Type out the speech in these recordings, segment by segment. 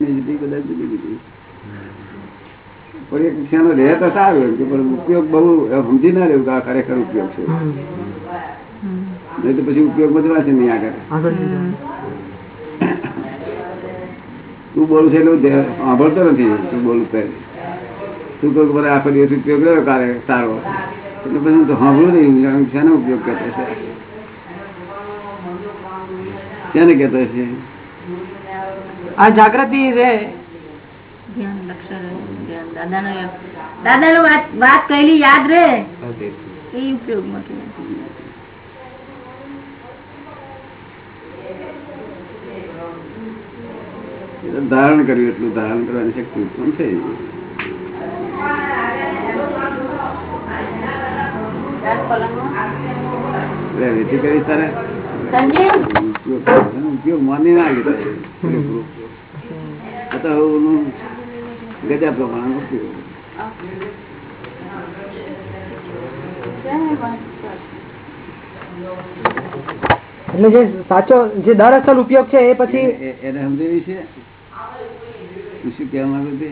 જુદી કદાચ જુદી જુદી પણ એ ક્ષણ રહે તો સારું પણ ઉપયોગ બહુ સમજી ના રહ્યું કે આ ખરેખર ઉપયોગ છે. નહીં તો પછી ઉપયોગ બદલાશે નહીં આગળ. તું બોલું છે એટલું સાંભળતો નથી. તું બોલું પહેલે તું કહું કે આખો દિવસ ઉપયોગ રહ્યો કાલે સારો. એટલે પછી હું તો સાંભળું નહીં. શેનો ઉપયોગ કરતો છે શેને કહેતો છે આ જાગૃતિ રે ધ્યાન દાદાનો દાદાનો વાત વાત કહેલી યાદ એ ઉપયોગમાં તો ધારણ કર્યું એટલું ધારણ કરવાની શક્તિ ઉત્પન્ન થઈ છે ને, ઉપયોગ માની ના લીધા ગજા પ્રમાણે એટલે જે સાચો જે દર અસલ ઉપયોગ છે એ પછી એ- એ- એને સમજાવી છે? શું કહેવા માંગુ છે?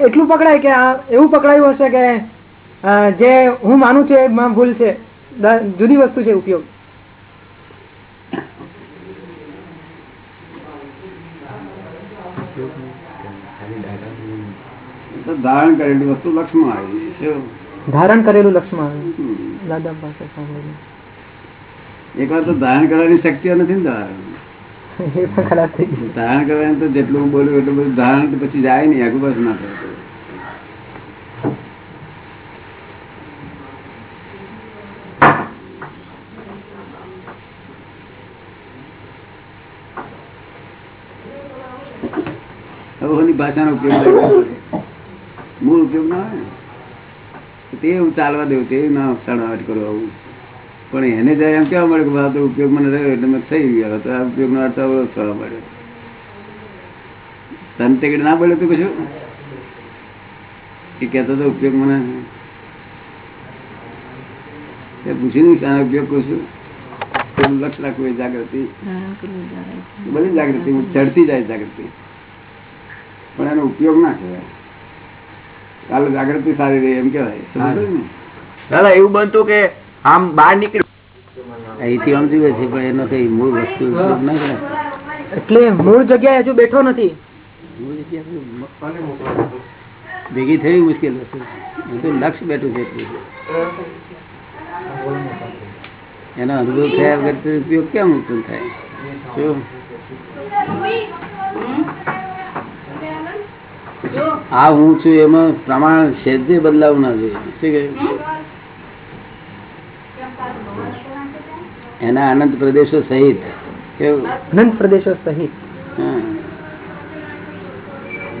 એટલું પકડાય કે આ એવું પકડાયું હશે કે જે હું માનું છું એમાં ભૂલ છે. જુદી વસ્તુ છે ઉપયોગ. ધારણ કરેલી વસ્તુ લક્ષ્મણ આવી ધારણ કરેલું લક્ષ્મણ. દાદા પાસે એક વાર તો ધારણ કરવાની શક્તિઓ નથી ને ગયું. ધારણ કરવાનું તો જેટલું હું બોલ્યું એટલું બધું ધારણ પછી જાય નહીં આગુ બસ ના થાય. ભાષાનો ઉપયોગ કરવો ઉપયોગ ના હોય ને. તે હું ચાલવા દઉં તે ના સણાવટ કરો આવું. પણ એને જયારે એમ કેવા મળે કે આ તો ઉપયોગ મને રહ્યો એટલે મેં થઈ ગયો. તો આ ઉપયોગનો અર્થ અવરોધ થવા મળ્યો. તને તે ના બોલે તું કશું? એ કહેતો તો ઉપયોગ મને. તે પૂછ્યું નહીં શાનો ઉપયોગ કરું છું? લક્ષ રાખવું એ જાગૃતિ. બધી જાગૃતિ. ચડતી જાય જાગૃતિ. પણ એનો ઉપયોગ ના કહેવાય. કાલે જાગૃતિ સારી રહી એમ કેવાય દાદા એવું બનતું કે આમ બહાર નીકળી. અહીંથી આમ જુએ છે પણ એનો કઈ મૂળ વસ્તુ એટલે મૂળ જગ્યાએ હજુ બેઠો નથી. ભેગી થઈ મુશ્કેલ વસ્તુ લક્ષ બેઠું છે એટલું. એનો અનુભવ થયા વગર ઉપયોગ કેમ ઉત્પન્ન થાય? શું? આ હું છું એમાં પ્રમાણ સેજે બદલાવ ના જોઈએ. એના અનંત પ્રદેશો સહિત. કેવું? અનંત પ્રદેશો સહિત.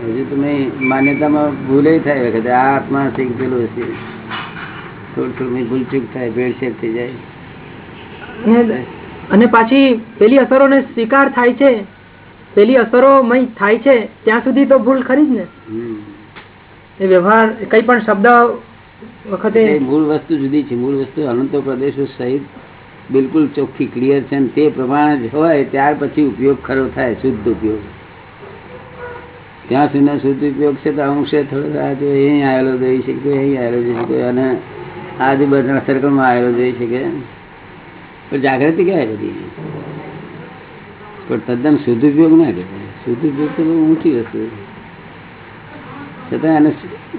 હજુ તમે માન્યતામાં ભૂલે થાય વખતે. આ આત્મા સિંહ પેલું હશે થોડું થોડું ભૂલચૂક થાય ભેળસેળ થઈ જાય. અને અને પાછી પેલી અસરોને સ્વીકાર થાય છે. પેલી અસરો થાય છે ત્યાં સુધી તો ભૂલ ખરી જ ને? એ વ્યવહાર કઈ પણ શબ્દ વખતે મૂળ વસ્તુ જુદી છે મૂળ વસ્તુ અનંત પ્રદેશો સહિત બિલકુલ ચોખ્ખી ક્લિયર છે અને તે પ્રમાણે જ હોય ત્યાર પછી ઉપયોગ ખરો થાય શુદ્ધ ઉપયોગ. ત્યાં સુધી શુદ્ધ ઉપયોગ છે તો અંશે થોડો આજે અહીં આવેલો જોઈ શકે અહીં આવેલો જોઈ શકે અને આજુબાજુના સર્કલમાં આવેલો જોઈ શકે પણ જાગૃતિ કહેવાય બધી? પણ તદ્દન શુદ્ધ ઉપયોગ ના કહેવાય શુદ્ધ ઉપયોગ તો ઊંચી વસ્તુ. છતાં એનો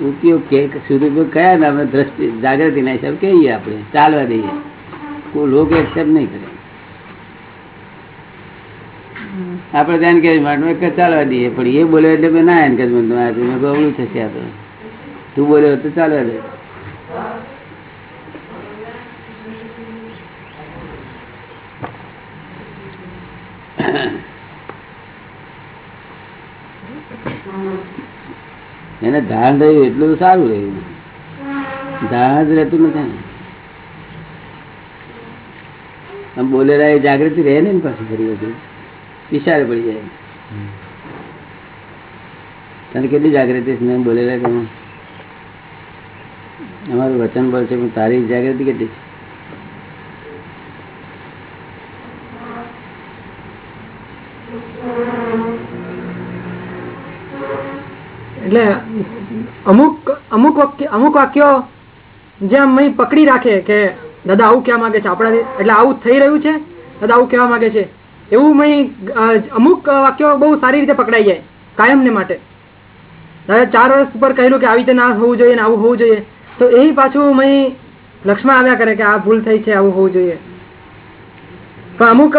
ઉપયોગ કે શુદ્ધ ઉપયોગ કયા ને અમે દ્રષ્ટિ જાગૃતિના હિસાબ કહીએ આપણે, ચાલવા દઈએ. કોઈ લોકો એક્સેપ્ટ નહીં કરે. આપણે ત્યાં કે માટે કે ચાલવા દઈએ. પણ એ બોલે એટલે મેં ના એન્કરેજમેન્ટ મેં કહું અવળું થશે આ તો. તું બોલ્યો તો ચાલવા દે. એને ધાન રહ્યું એટલું સારું રહ્યું. ધાન જ રહેતું નથી આમ બોલેલા એ જાગૃતિ રહે ને પાછી ફરી બધું વિચારે પડી જાય. તને કેટલી જાગૃતિ છે? બોલેલા તમે અમારું વચન બળ છે તારી જાગૃતિ કેટલી છે? એટલે અમુક અમુક વાક્ય, અમુક વાક્યો જેમ આમ પકડી રાખે કે, દાદા, આવું કહેવા માંગે છે? આપણાથી એટલે આવું થઈ રહ્યું છે? દાદા, આવું કહેવા માંગે છે? એવું મય અમુક વાક્યો બહુ સારી રીતે પકડાઈ જાય, કાયમને માટે. દાદા, ચાર વર્ષ ઉપર કહેલું કે આવી રીતે ના હોવું જોઈએ ને આવું હોવું જોઈએ. તો એ પાછું મય લક્ષમાં આવ્યા કરે કે આ ભૂલ થઈ છે, આવું હોવું જોઈએ. પણ અમુક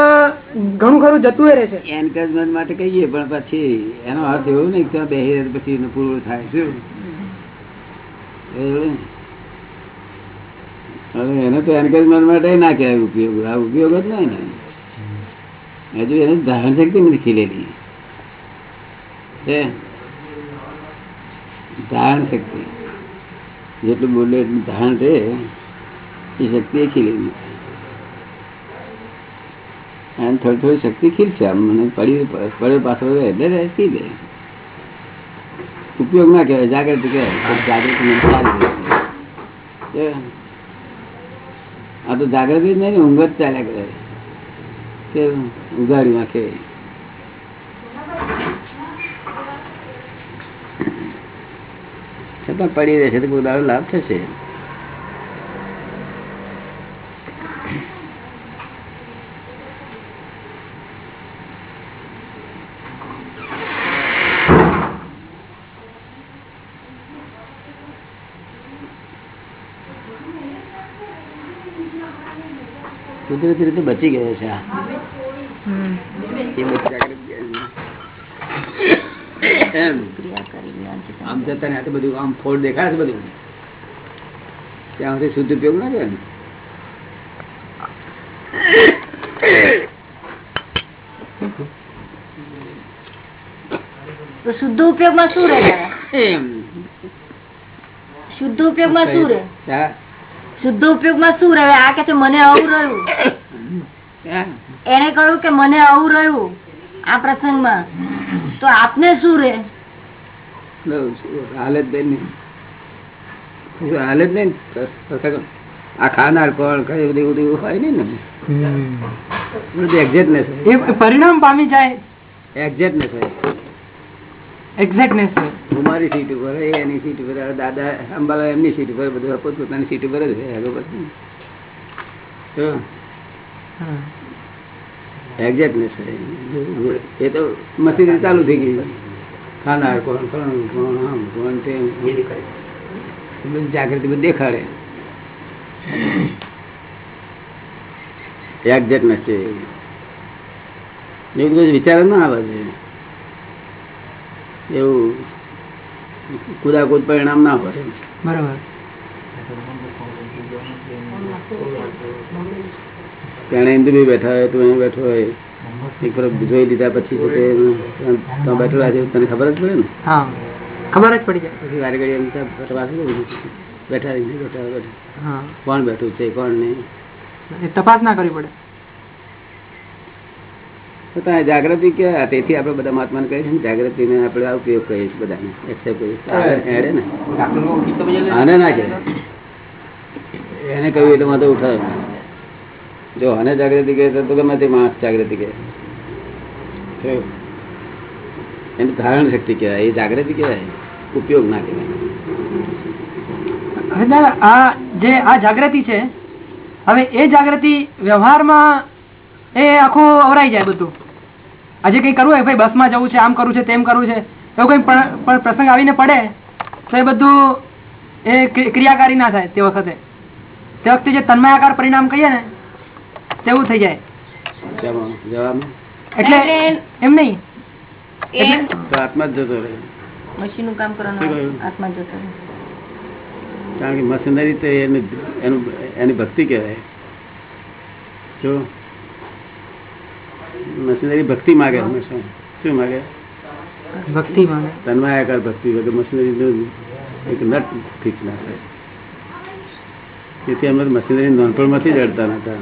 ઘણું ખરું જતું રહે છે. એન્કરેજમેન્ટ માટે કહીએ, પણ પછી એનો અર્થ એવો નહીં કે બે પછી પૂરું થાય, શું? હવે એને તો એન્કરેજમેન્ટ માટે ના કહેવાય ઉપયોગ, આ ઉપયોગ જ નહીં ને. હજુ એને ધારણ શક્તિ નથી ખીલેલી. છે ધારણ શક્તિ. જેટલું બોલે એટલું ધારણ રહે, એ શક્તિ ખીલેલી. નથી. અને થોડી થોડી શક્તિ ખીલશે આમ મને પડી પડે પાછળ એટલે રહે. દે ઉપયોગ ના કહેવાય, જાગૃતિ કહેવાય. જાગૃતિ આ તો જાગૃતિ જ નહીં ને ઊંઘ જ ચાલ્યા કરે. કે ઉઘાડી નાખે. છતાં પડી રહેશે તો કોઈ દાડો લાભ થશે. કુદરતી રીતે બચી ગયો છે એમ. આમ જતા ને બધું આમ ફોડ દેખાય છે બધું. ત્યાં સુધી શુદ્ધ ઉપયોગ ના કર્યો ને. શુદ્ધ ઉપયોગમાં શું રહે શુદ્ધ ઉપયોગમાં શું રહે. શુદ્ધ ઉપયોગમાં શું રહે? આ કે છે મને આવું રહ્યું. એને કહ્યું કે મને આવું રહ્યું. આ પ્રસંગમાં. તો આપને શું રે? હાલત નહીં હાલત નહીં આ ખાનાર કોણ કઈ બધું બધું હોય નહીં ને. એક્ઝેક્ટનેસ પરિણામ પામી જાય. એક્ઝેક્ટનેસ હોય. એક્ઝેક્ટનેસ હું મારી સીટ ઉપર એની સીટ ઉપર દાદા અંબાલા એમની સીટ ઉપર બધું પોતપોતાની સીટ ઉપર જ તો એક્ઝેક્ટનેસ એ તો મશીનરી ચાલુ થઈ ગઈ. ખાનાર કોણ કોણ કોણ આમ કોણ તેમ. બધી જાગૃતિ બધું દેખાડે. એક્ઝેક્ટનેસ છે. એવું બધું વિચાર ના આવે છે. એવું કુદાકુદ પરિણામ ના હોય બરોબર. તેને ઇન્દુભાઈ બેઠા હોય તું અહીં બેઠો હોય. એક તરફ જોઈ લીધા પછી છે તે બેઠેલા છે તને ખબર જ પડે ને? હા ખબર જ પડી જાય. પછી વારે ઘડી એમ બેઠા બેઠા બેઠા હા. કોણ બેઠું છે કોણ નહીં? તપાસ ના કરવી પડે. જાગૃતિ કે તેથી આપણે બધા મહાત્મા કહીએ છીએ ને, જાગૃતિને આપણે ઉપયોગ કહીએ છીએ બધાને એક્સેપ્ટ કરીએ ને. આને ના કહેવાય. એને કહ્યું એટલે માથે ઉઠાવે જો આને જાગૃતિ કહે તો ગમે તે માણસ જાગૃતિ કહે. એની ધારણ શક્તિ કહેવાય. એ જાગૃતિ કહેવાય. ઉપયોગ ના કહેવાય. હવે આ જે આ જાગૃતિ છે, હવે એ જાગૃતિ વ્યવહારમાં એ આખું અવરાઈ જાય બધું. આજે કઈ કરવું હોય? ભાઈ બસમાં જવું છે આમ કરવું છે તેમ કરવું છે. એવું કંઈ પણ- પ્રસંગ આવીને પડે તો એ બધું એ ક્રિયાકારી ના થાય તે વખતે. તે વખતે જે તન્મયાકાર પરિણામ કહીએ ને તેવું થઈ જાય. એટલે એટલે- એમ નહીં. આત્મા જતો રહે. મશીનનું કામ કરવાનું આત્મા જતો રહે. કારણ કે મશીનરી તો એની એનું એની ભક્તિ કહેવાય. જો મશીનરી ભક્તિ માગે હંમેશા. શું માગે? ભક્તિ માને તન્માયાકાર ભક્તિ વગર મશીનરી એક નટ ફિક્સ ના થાય. તેથી અમે મશીનરી નોનપણમાંથી જ અડતા નતા.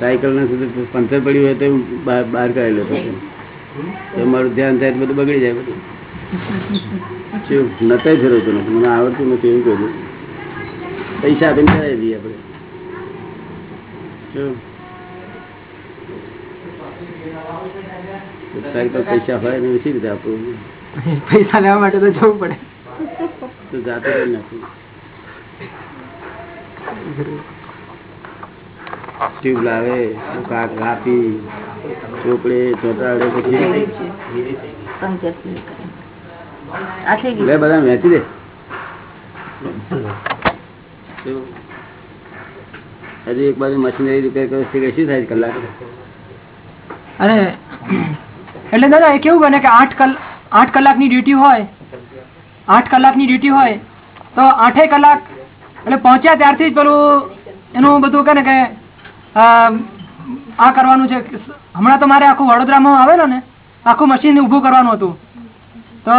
સાયકલને સુધી પંચર પડ્યું હોય તો બહાર બહાર કાઢી લેતો. તો મારું ધ્યાન થાય બધું બગડી જાય બધું. શું? નતાય ફેરવતું નથી. મને આવડતું નથી એવું કહ્યું પૈસા આપીને કરાવી દઈએ આપણે. શું? તારી પાસે હોય ને શી રીતે આપવું પૈસા લેવા માટે તો જવું પડે. તો જાતે ટ્યુબ લાવે કાક કાપી ચોપડે ચોટાડે પછી લે બધા વેચી દે. હજી એક બાજુ મશીનરી રિપેર કરે છે શું થાય કલાક? અને એટલે દાદા, એ કેવું બને કે આઠ કલાક આઠ કલાકની ડ્યુટી હોય, આઠ કલાકની ડ્યુટી હોય, તો આઠે કલાક, એટલે પહોંચ્યા ત્યારથી જ પેલું એનું બધું કે ને કે આ કરવાનું છે. હમણાં તો મારે આખું વડોદરામાં આવેલો ને, આખું મશીન ઊભું કરવાનું હતું. તો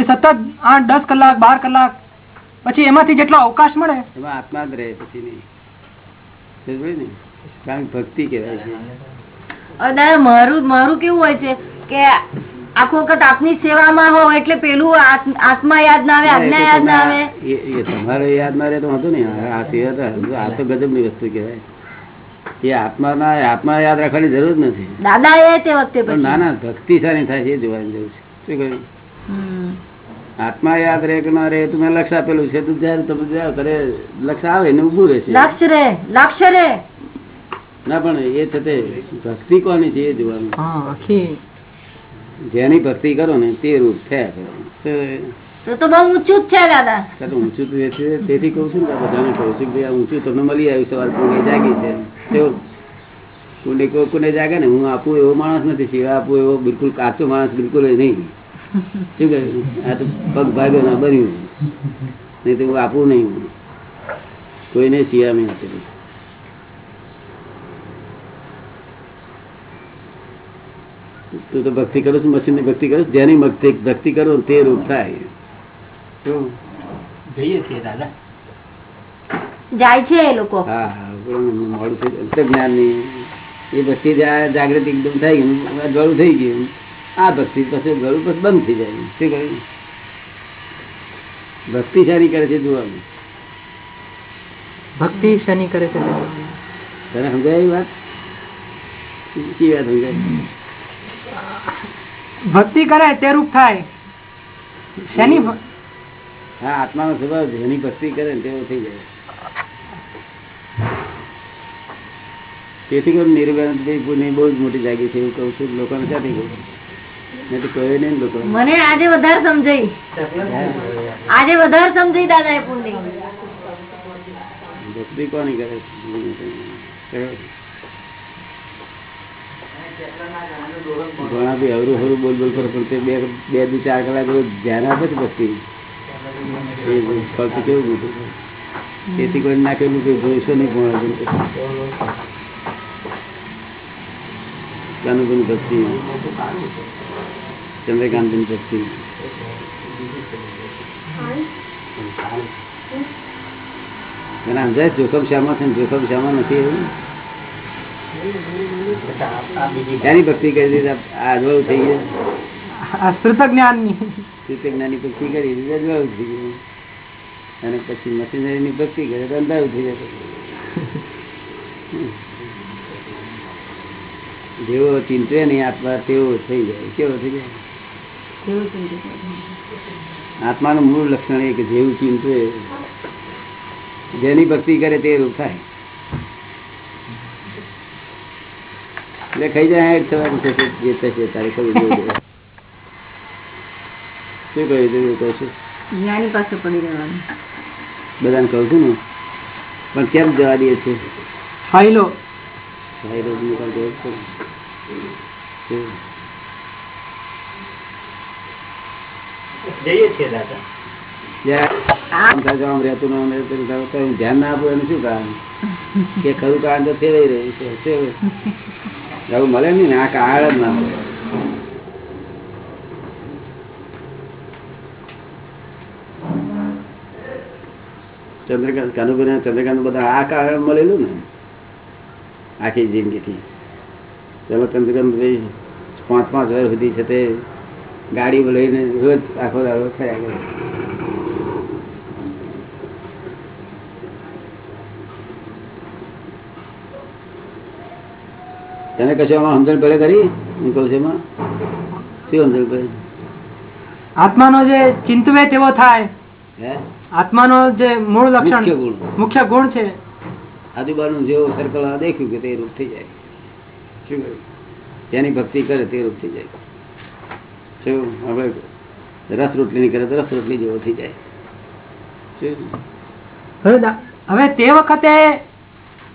એ સતત આઠ, દસ કલાક, બાર કલાક, પછી એમાંથી જેટલો અવકાશ મળે. એમાં આત્મા જ રહે, પછી નહીં. ભક્તિ કહેવાય છે. દાદા મારું મારું કેવું હોય છે કે આખો વખત આપની સેવામાં હો એટલે પેલું આત્મા યાદ ના આવે આજ્ઞા યાદ ના આવે. એ તમારે યાદ ના રહે તો વાંધો નહીં આ સેવા આ તો ગજબની વસ્તુ કહેવાય. એ આત્મા ના આત્મા યાદ રાખવાની જરૂર નથી. દાદા એ તે વખતે પણ ના ના ભક્તિ સારી થાય છે એ જોવાની જરૂર છે. શું કહ્યું? આત્મા યાદ રહે કે ના રે તું મેં લક્ષ આપેલું છે. તું જયારે તમે જાઓ ત્યારે લક્ષ આવે ને ઉભું રહેશે. લક્ષ રે લક્ષ રે. ના પણ એ છે તે ભક્તિ કોની છે એ જોવાનું. જેની ભક્તિ કરો ને તે રૂપ થયા કરે તો તો બહુ ઊંચું છે દાદા. ઊંચું તો એ છે તેથી કહું છું ને બધાને કહું છું ભાઈ ઊંચું તમને મળી આવ્યું સવાર કુંડે જાગી છે. તેઓ કુંડે કોઈ જાગે ને હું આપું એવો માણસ નથી સિવાય આપું એવો બિલકુલ કાચો માણસ બિલકુલ નહીં. શું કહ્યું આ તો પગ ભાગ્યો ના બન્યું. નહીં તો હું આપું નહીં. કોઈને સિયા નહીં આપેલું તું તો ભક્તિ કરું છું મશીનની ભક્તિ કરું જેની ભક્તિ ભક્તિ કરો તે રૂપ થાય. શું? જઈએ છીએ દાદા. જાય છે એ લોકો. હા હા મોડું થઈ ગયું એ ભક્તિ જાગૃતિ એકદમ થઈ ગયું ગળું થઈ ગયું. આ ભક્તિ પછી ગળું પછી બંધ થઈ જાય. શું કહ્યું? ભક્તિ સારી કરે છે જોવાનું ભક્તિ શની કરે છે? તને સમજાય વાત? શી વાત સમજાય? ભક્તિ કરે તે રૂપ થાય. શેની હા આત્મા નો સ્વભાવ જેની ભક્તિ કરે ને તેવો થઈ જાય. તેથી કોઈ નિર્વેદ બહુ જ મોટી જાગી છે એવું કહું છું. લોકોને ક્યાંથી કહું નહીં તો નહીં લોકો મને આજે વધારે સમજાઈ. આજે વધારે સમજાઈ દાદા એ પુણ્ય ભક્તિ કોની કરે છે. ઘણા બી હરું હરું બોલ બોલ કરો, પણ બે બેથી ચાર કલાક ધ્યાન આપે છે પછી ફક્ત કેવું બધું. તેથી કોઈ નાખેલું કે જોઈશો નહીં ભણ કાનુબેન ભક્તિ. ચંદ્રકાંતબેન ભક્તિ. જોખમ શામાં છે ને જોખમ શામાં નથી એવું? ત્યાંની ભક્તિ કરી દીધી આજવાળું થઈ ગયું. આ શ્રુત ભક્તિ કરી દીધી અજવાળું થઈ ગયું. અને પછી મશીનરીની ભક્તિ કરે તો અંધારું થઈ જશે જેવો ચિંતે નહીં આત્મા તેવો થઈ જાય. કેવો થઈ જાય? આત્માનું મૂળ લક્ષણ એ કે જેવું ચિંતે જેની ભક્તિ કરે તે રૂપ થાય. એટલે ખાઈ જાય હેડ થવાનું થશે જે થશે તારે ખબર જોઈએ શું કહ્યું તું કહું છું? જ્ઞાની પાસે પડી રહેવાનું. બધાને કહું છું ને? પણ કેમ જવા દે છે? ફાઇલો? જઈએ છીએ દાદા. હું ધ્યાન ના આપવું એનું શું કારણ? કે ખરું કારણ તો ફેરવાઈ રહ્યું છે. આવું મળે નહીં ને, આ કાળ જ ના મળે ચંદ્રકાંત કાનુભાઈ ચંદ્રકાંત બધા આ કાળ મળેલું ને? આખી જિંદગીથી. ચલો ચંદ્રકાંતભાઈ પાંચ પાંચ વર્ષ સુધી છે તે ગાડી લઈને રોજ આખો દાડો ફર્યા કરે. તને આમાં સમજણ પડે કરી. એમાં. શું સમજણ પડે આત્માનો જે ચિંતવે તેવો થાય. હે? આત્માનો જે મૂળ લક્ષણ ગુણ. મુખ્ય ગુણ છે. આજુબાજુ જેવો સર્કલ દેખ્યું કે તે રૂપ થઈ જાય. શું તેની ભક્તિ કરે તે રૂપ થઈ જાય. શું? આપણે રસ રોટલી કરે તો રસ રોટલી જેવો થઈ જાય. હવે હવે તે વખતે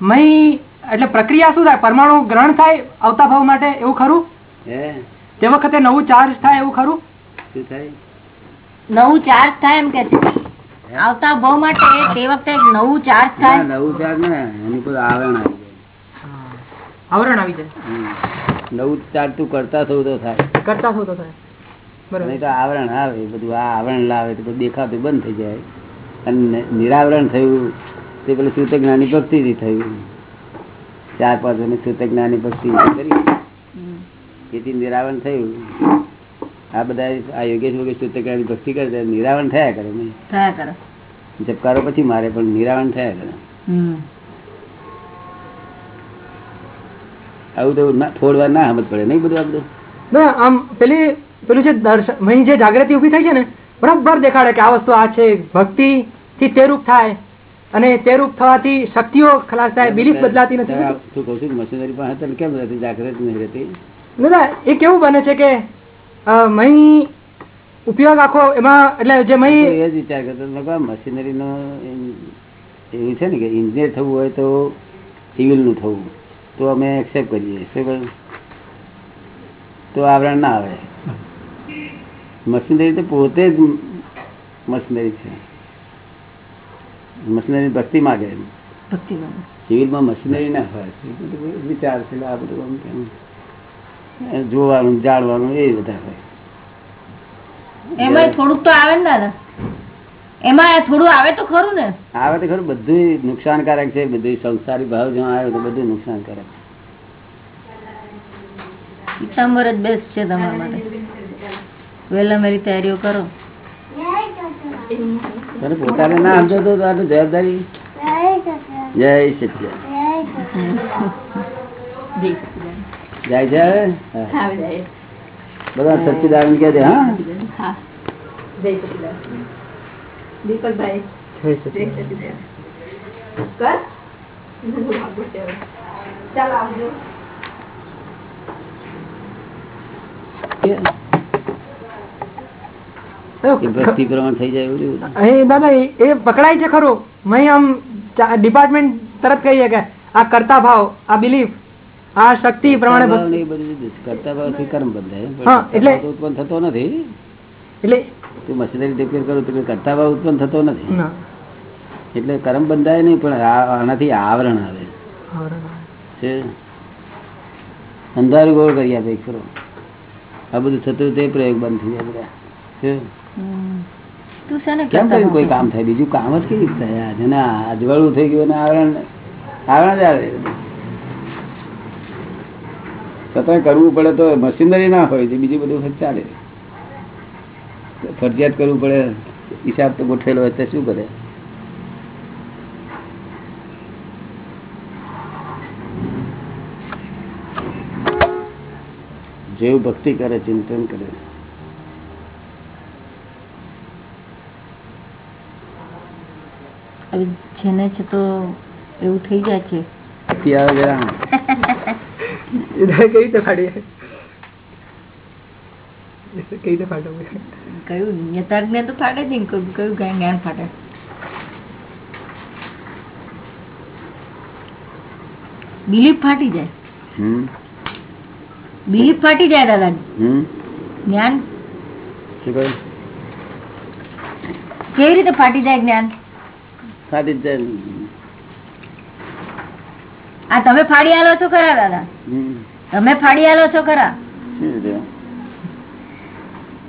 મહી એટલે પ્રક્રિયા શું થાય? પરમાણુ ગ્રહણ થાય આવતા ભાવ માટે એવું ખરું? તે વખતે નવું ચાર્જ થાય એવું ખરું? શું થાય? નવું ચાર્જ થાય એમ કે આવતા ભાવ માટે તે વખતે નવું ચાર્જ થાય. નવું ચાર્જ ને એની પર આવરણ આવી આવરણ આવી જાય. જાય નવું ચાર્જ તું કરતા થવું તો થાય. કરતા થતો થાય. બરાબર. નહીં તો આવરણ આવે બધું આ આવરણ લાવે તો દેખાતું બંધ થઈ જાય. અને નિરાવરણ થયું તે પેલું સૂત જ્ઞાની ભક્તિથી થયું. ચાર પાંચ અને સૂત જ્ઞાની ભક્તિ કરી. એથી નિરાવરણ થયું. આ બધા આ યોગેશ સૂત જ્ઞાની ભક્તિ કરે નિરાવરણ થયા કરે નહીં. થયા કરે. જપકારો પછી મારે પણ નિરાવરણ થયા કરે. આવું તો થોડી વાર ના સમજ પડે. નહીં બધું આ બધું? ના આમ પેલી પેલું જે દર્શન જે જાગૃતિ ઊભી થઈ છે ને બરાબર દેખાડે કે આ વસ્તુ આ છે. ભક્તિ થી તે રૂપ થાય. અને તે રૂપ થવાથી શક્તિઓ ખલાસ થાય બિલીફ બદલાતી નથી છું મશીનરી પણ હતા કેમ રહેતી જાગૃત નહીં રહેતી? દાદા એ કેવું બને છે કે મહી ઉપયોગ આખો એમાં એટલે જે મહી એ જ વિચાર કરતો મશીનરીનો એવું છે ને કે ઇન્જિનિયર થવું હોય તો સિવિલનું થવું તો અમે એક્સેપ્ટ કરીએ શું તો આવરણ ના આવે. મશીનરી તો પોતે જ મશીનરી છે. મશીનરી ભક્તિ માગે. સિવિલમાં મશીનરી ના હોય વિચાર છે આ બધું. જોવાનું જાણવાનું એ બધા હોય. એમાં થોડુંક તો આવે ને એમાં થોડું આવે તો ખરું ને. આવે તો ખરું બધું નુકસાનકારક છે બધું સંસારી ભાવ જો આવે તો બધું નુકસાનકારક છે. પીતાંબર જ બેસ્ટ છે તમારા માટે. વહેલા મારી તૈયારીઓ કરો. તને પોતાને ના સમજો તો આટલું જવાબદારી જય સચ્ચિદાનંદ. જાય છે હવે? હા. બધા સચ્ચિદાનંદ કે છે હા એ ભક્તિ પ્રમાણ થઈ જાય એવું એવું. દાદા એ એ પકડાય છે ખરું. મેં આમ ડિપાર્ટમેન્ટ તરફ કહીએ કે આ કરતા ભાવ આ બિલીફ આ શક્તિ પ્રમાણે કરતા ભાવ ભાવથી કર્મ એટલે- ઉત્પન્ન થતો નથી. એટલે તું મશીનરી ડિક્લેર કરું તો કરતા ભાવ ઉત્પન્ન થતો નથી. એટલે કર્મ બંધાય નહીં પણ આનાથી આવરણ આવે. છે? અંધારું ગોળ કરી આપે ખરો આ બધું થતું તે પ્રયોગ બંધ થઈ જાય બધા. કેમ કર્યું કોઈ કામ થાય? બીજું કામ જ કેવી રીતે થાય? જેને અજવાળું થઈ ગયું આવરણ આવરણ જ આવે. છતાં કરવું પડે તો મશીનરી ના હોય બીજું બધું ચાલે. ફરજિયાત કરવું પડે. હિસાબ તો ગોઠવેલો હોય તો શું કરે? જેવું ભક્તિ કરે ચિંતન કરે. હવે જેને છે તો એવું થઈ જાય છે. જરા રીતે રીતે કયું યથાર્થ તો ફાટે જ કયું કયું જ્ઞાન ફાટે બિલીફ ફાટી જાય. બિલીફ ફાટી જાય દાદા જ્ઞાન કેવી રીતે ફાટી જાય જ્ઞાન? ફાટી જાય આ તમે ફાડી આલો છો ખરા દાદા? તમે ફાડી આલો છો ખરા?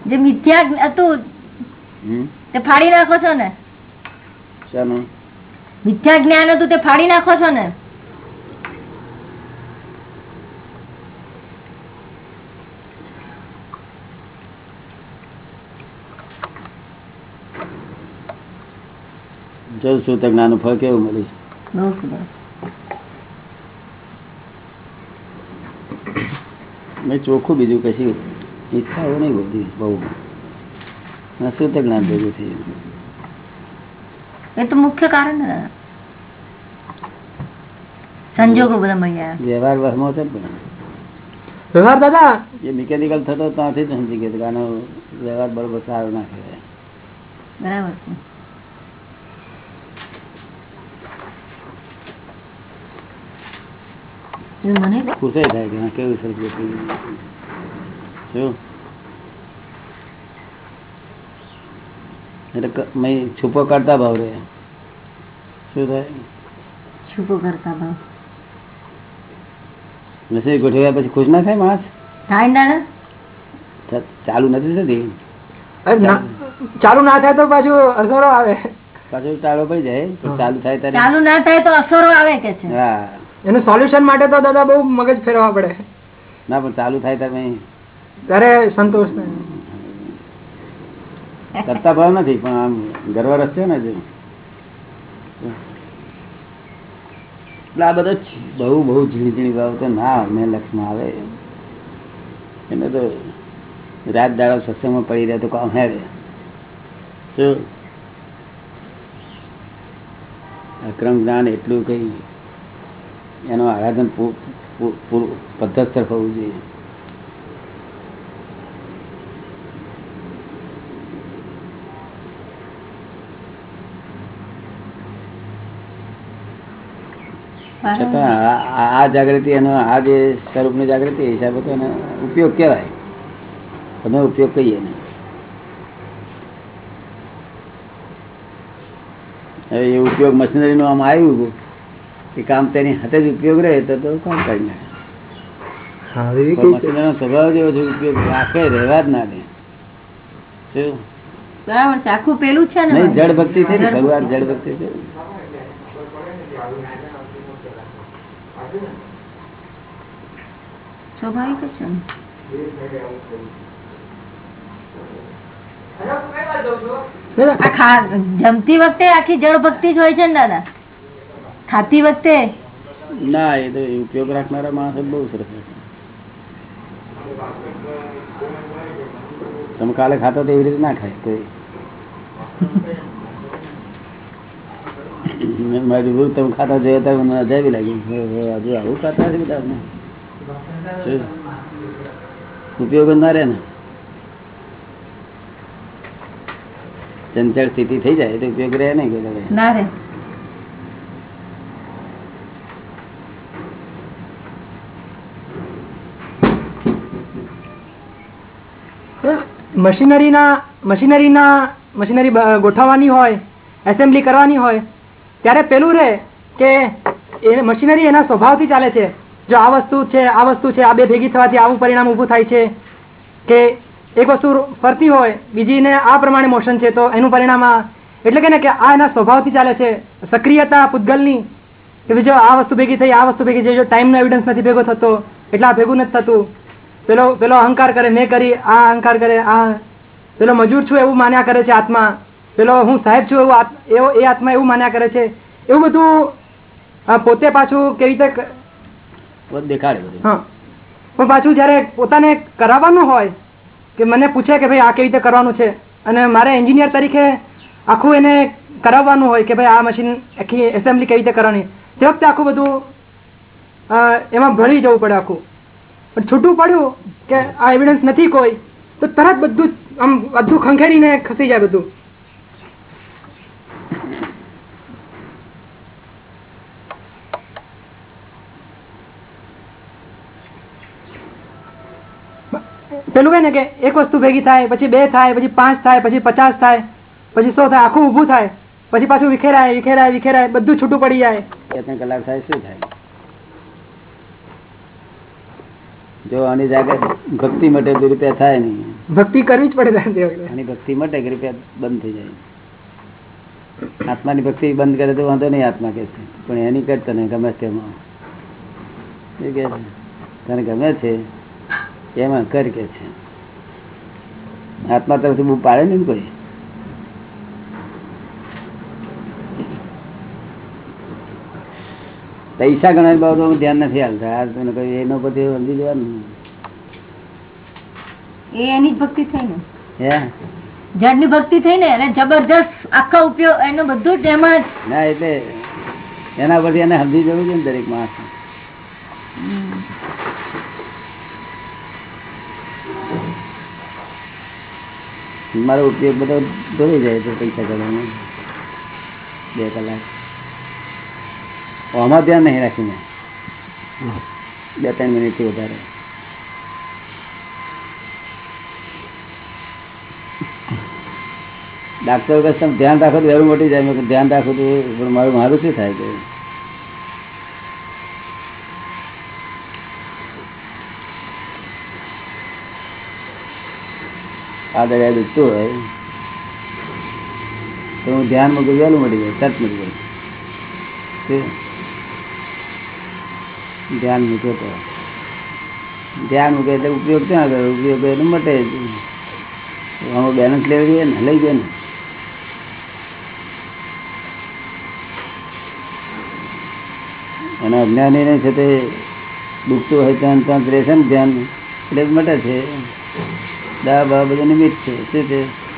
જે મિથ્યા હતું તે ફાડી નાખો છો ને? મિથ્યા જ્ઞાન હતું તે ફાડી નાખો છો ને? જળ સૂતક જ્ઞાનનું ફળ કેવું મળ્યું મેં ચોખ્ખું બીજું કશી ઈચ્છાઓ નહીં બધી બહુ. અને શુદ્ધ જ્ઞાન ભેગું થઈ એ તો મુખ્ય કારણ સંજોગો બધા મળ્યા વ્યવહાર વહમો છે ને વ્યવહાર દાદા! એ મિકેનિકલ થતો ત્યાંથી જ સમજી ગયો કે આનો વ્યવહાર બરોબર સારો ના કહેવાય. બરાબર છે એ મને? ખુશાઈ થાય કે હા, કેવું સરસ. એટલે મેં છુપો કરતા ભાવ રે. શું થાય? છુપો કરતા ભાવ. રસોઈ ગોઠવ્યા પછી ખુશ ના થાય માણસ? થાય ને દાદા ચાલુ નથી થતી? ચાલુ ના થાય તો પાછું અસરો આવે. પાછું ચાલુ પડી જાય ચાલુ થાય ચાલુ ના થાય તો અસરો આવે કે છે? હા. એનું સોલ્યુશન માટે તો દાદા બહુ મગજ ફેરવા પડે. ના પણ ચાલુ થાય તમે ત્યારે સંતોષ કરતા ભાવ નથી પણ આમ ગરવા છે ને જે એટલે આ બધો બહુ બહુ ઝીણી ઝીણી તો ના મેં લક્ષમાં આવે. એને તો રાત દાડો સત્સંગમાં પડી રહે તો કામ હે અક્રમ જ્ઞાન એટલું કઈ એનું આરાધન પૂ- પૂ- પૂરું પદ્ધતસર હોવું જોઈએ. છતાં આ- જાગૃતિ એનો આ જે સ્વરૂપની જાગૃતિ એ હિસાબે તો એનો ઉપયોગ કહેવાય. અમે ઉપયોગ કહીએ ને હવે એ ઉપયોગ મશીનરીનું આમ આવ્યું કે કામ તેની હાથે જ ઉપયોગ રહે તો કામ કરી નાખે. સ્વભાવ જેવો છે ઉપયોગ રાખે રહેવા જ ના દે. શું? બરાબર છે આખું પેલું છે ને જળ ભક્તિ થઈ ને શરૂઆત જળ ભક્તિ થઈ સ્વાભાવિક છે ને. દાદા, આ ખા જમતી વખતે આખી જળ ભક્તિ જ હોય છે ને દાદા? ખાતી વખતે? ના એ તો ઉપયોગ રાખનારા માણસ બહુ સરસ તમે કાલે ખાતો તો એવી રીતે ના ખાય કોઈ મારી તમે ખાતા જોયા હતા મને લાગી. હજુ આવું ખાતા છે બધા ઉપયોગ ના રહે ને. ચંચળ સ્થિતિ થઈ જાય તો ઉપયોગ રહે નહીં ના રે મશીનરીના મશીનરીના, મશીનરી ગોઠવવાની હોય એસેમ્બલી કરવાની હોય, ત્યારે પેલું રહે કે એ મશીનરી એના સ્વભાવથી ચાલે છે. જો આ વસ્તુ છે, આ વસ્તુ છે, આ બે ભેગી થવાથી આવું પરિણામ ઊભું થાય છે, કે એક વસ્તુ ફરતી હોય, બીજીને આ પ્રમાણે મોશન છે, તો એનું પરિણામ આ. એટલે કે ને કે આ એના સ્વભાવથી ચાલે છે. સક્રિયતા પૂતગલની, કે જો આ વસ્તુ ભેગી થઈ, આ વસ્તુ ભેગી થઈ, જો ટાઈમનો એવિડન્સ નથી ભેગો થતો, એટલે આ ભેગું નથી થતું. પેલો પેલો અહંકાર કરે મેં કરી આ અહંકાર કરે આ. પેલો મજૂર છું એવું માન્યા કરે છે આત્મા. પેલો હું સાહેબ છું એવું એવો એ આત્મા એવું માન્યા કરે છે. એવું બધું આ પોતે પાછું કેવી રીતે દેખાડે હા. પણ પાછું જ્યારે પોતાને કરાવવાનું હોય કે મને પૂછે કે ભાઈ આ કેવી રીતે કરવાનું છે અને મારે એન્જિનિયર તરીકે આખું એને કરાવવાનું હોય કે ભાઈ આ મશીન આખી એસેમ્બલી કેવી રીતે કરવાની તે વખતે આખું બધું એમાં ભળી જવું પડે આખું. પણ છૂટું પડ્યું કે આ એવિડન્સ નથી કોઈ, તો તરત બધું આમ બધું ખંખેરીને ખસી જાય બધું. પેલું કહે ને કે એક વસ્તુ ભેગી થાય, પછી બે થાય, પછી પાંચ થાય, પછી પચાસ થાય, પછી સો થાય, આખું ઊભું થાય, પછી પાછું વિખેરાય વિખેરાય વિખેરાય, બધું છૂટું પડી જાય. ત્રણ કલાક થાય, શું થાય? જો આની જાગે ભક્તિ માટે રૂપિયા થાય નહીં. ભક્તિ કરવી જ પડે આની ભક્તિ માટે રૂપિયા બંધ થઈ જાય. આત્માની ભક્તિ બંધ કરે તો વાંધો નહીં આત્મા કે છે. પણ એની કર તને ગમે તેમાં એ કે છે? તને ગમે છે? એમાં કર કે છે. આત્મા તરફથી બહુ પાડે નહીં કોઈ? પૈસા ગણવાની બાબતો ધ્યાન નથી હાલતા આ તને કહ્યું એનો પછી સમજી જવાનું એ એની ભક્તિ થઈ ને હે? જડની ભક્તિ થઈ ને અને જબરજસ્ત આખા ઉપયોગ એનો બધું જ ના એટલે એના પરથી એને સમજી જવું છે ને દરેક માણસ. મારો ઉપયોગ બધો દોરી જાય છે પૈસા કરવાનો બે કલાક. આમાં ધ્યાન નહીં રાખીને. બે ત્રણ મિનિટથી વધારે. ડાક્ટર કહે તમે ધ્યાન રાખો તો એવું મોટી જાય. ધ્યાન રાખો તો પણ મારું મારું શું થાય કે? આ દરિયા દુખતું હોય. તો હું ધ્યાન મૂકું વહેલું મળી જાય તત મળી જાય? ધ્યાન મૂકે તો. ધ્યાન મૂકે એટલે ઉપયોગ ક્યાં કરે? ઉપયોગ એટલે મટે. આમાં બેલેન્સ લેવી જોઈએ ને? લઈ જાય ને? અને અજ્ઞાની ને છે તે દુખતું હોય ત્યાં ત્યાં રહેશે ને ધ્યાન. એટલે મટે છે. દા, બા બધું નિમિત્ત છે. શું છે?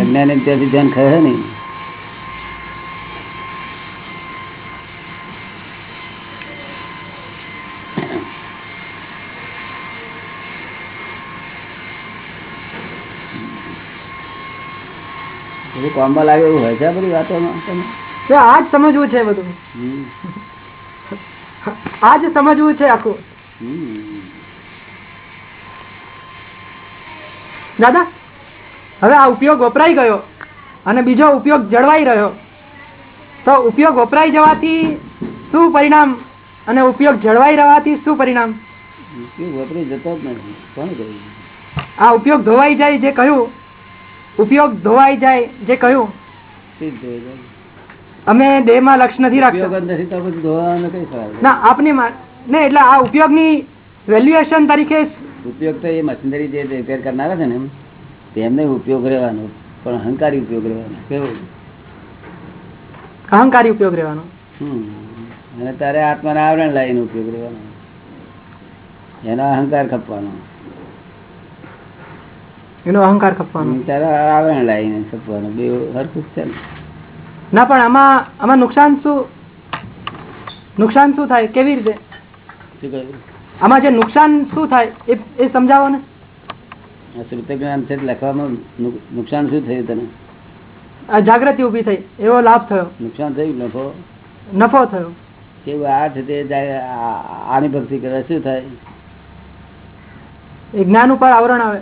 અજ્ઞાની ત્યાંથી ધ્યાન ખરે નહીં બધું કામમાં લાગે એવું હોય છે બધી વાતોમાં તમે? તો આ જ સમજવું છે બધું. આજ સમજવું છે આખું. દાદા હવે આ ઉપયોગ વપરાઈ ગયો અને બીજો ઉપયોગ જળવાઈ રહ્યો. તો ઉપયોગ વપરાઈ જવાથી શું પરિણામ અને ઉપયોગ જળવાઈ રહેવાથી શું પરિણામ? વપરાઈ જતો જ નથી. કોણ કહ્યું? આ ઉપયોગ ધોવાઈ જાય જે કહ્યું ઉપયોગ ધોવાઈ જાય જે કહ્યું. અમે દેહ દેહમાં લક્ષ નથી ઉપયોગ રાખતા? ના આપની ને એટલે આ ઉપયોગની વેલ્યુએશન તરીકે ઉપયોગ તો એ મશીનરી જે રિપેર કરનારા છે ને તેમને ઉપયોગ રહેવાનો પણ અહંકારી ઉપયોગ રહેવાનો. કેવું? અહંકારી ઉપયોગ રહેવાનો. હમ. અને તારે આત્માના આવરણ લાવીને ઉપયોગ રહેવાનો. એનો અહંકાર ખપવાનો. એનો અહંકાર ખપવાનો. તારે આવરણ લાવીને ખપવાનો. બે હરખું છે ના પણ આમાં આમાં નુકસાન શું? નુકસાન શું થાય? કેવી રીતે? આમાં જે નુકસાન શું થાય એ એ સમજાવો ને. જ્ઞાન છે લખવામાં નુકસાન શું થયું તને? આ જાગૃતિ ઊભી થઈ એવો લાભ થયો. નુકસાન થયું? નફો? નફો થયો. કેવું આ છે તે આની ભક્તિ કરે શું થાય? એ જ્ઞાન ઉપર આવરણ આવે.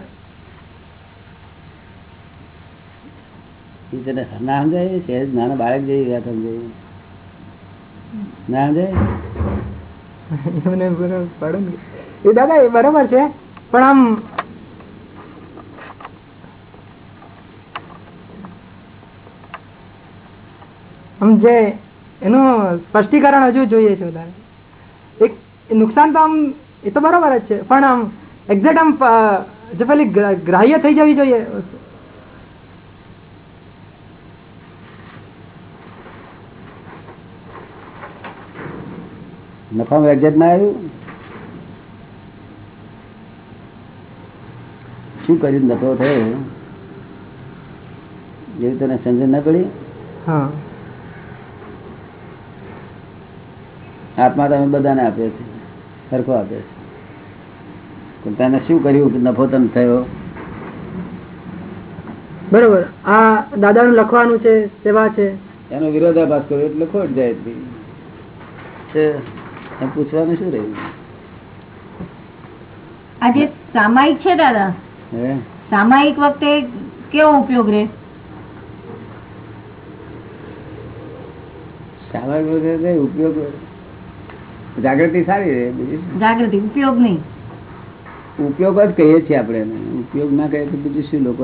નાના બાળક જેવી વાત સમજાય. દાદા, એ બરોબર છે. પણ આમ આમ જે એનું સ્પષ્ટીકરણ હજુ જોઈએ છે વધારે. એક નુકસાન તો આમ એ તો બરોબર જ છે. પણ આમ એક્ઝેક્ટ આમ જે પેલી ગ્રાહ્ય થઈ જવી જોઈએ. નફામાં એક્ઝેક્ટ ના આવ્યું. શું કર્યું? નફો થયો. જેવી તને સમજણ ના પડી આત્મા તમે બધાને આપે છે સરખો આપે છે પણ તને શું કર્યું નફો તને થયો? બરોબર. આ દાદાનું લખવાનું છે સેવા છે. એનો વિરોધાભાસ કર્યો એટલે ખોટ જાય છે. પૂછવાનું શું રહ્યું? આજે સામાયિક છે દાદા? સામાયિક વખતે કેવો ઉપયોગ રહે સામાન્ય રીતે ઉપયોગ જાગૃતિ સારી રહે જાગૃતિ ઉપયોગ નહીં. ઉપયોગ જ કહીએ છીએ આપણે ઉપયોગ ના કહીએ તો બીજું શું લોકો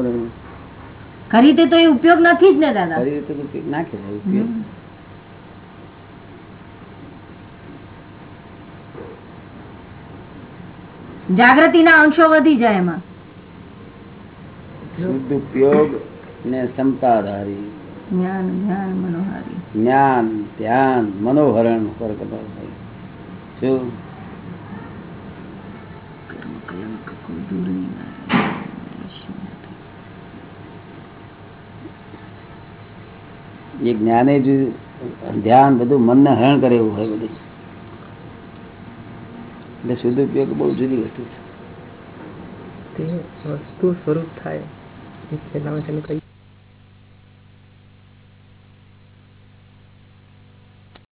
ખરી રીતે તો એ ઉપયોગ નથી જ ને દાદા. ખરી રીતે ના કહેવાય ઉપયોગ. જાગૃતિના અંશો વધી જાય એમાં. શુદ્ધ ઉપયોગ ને સંતાધારી. જ્ઞાન જ્ઞાન મનોહારી. જ્ઞાન ધ્યાન મનોહરણ શું? એ જ્ઞાને જ ધ્યાન બધું મનને હરણ કરે એવું હોય બધું. એટલે સદુપયોગ બહુ જુદી વસ્તુ છે. તે વસ્તુ સ્વરૂપ થાય. એ પહેલામાં તમે કહી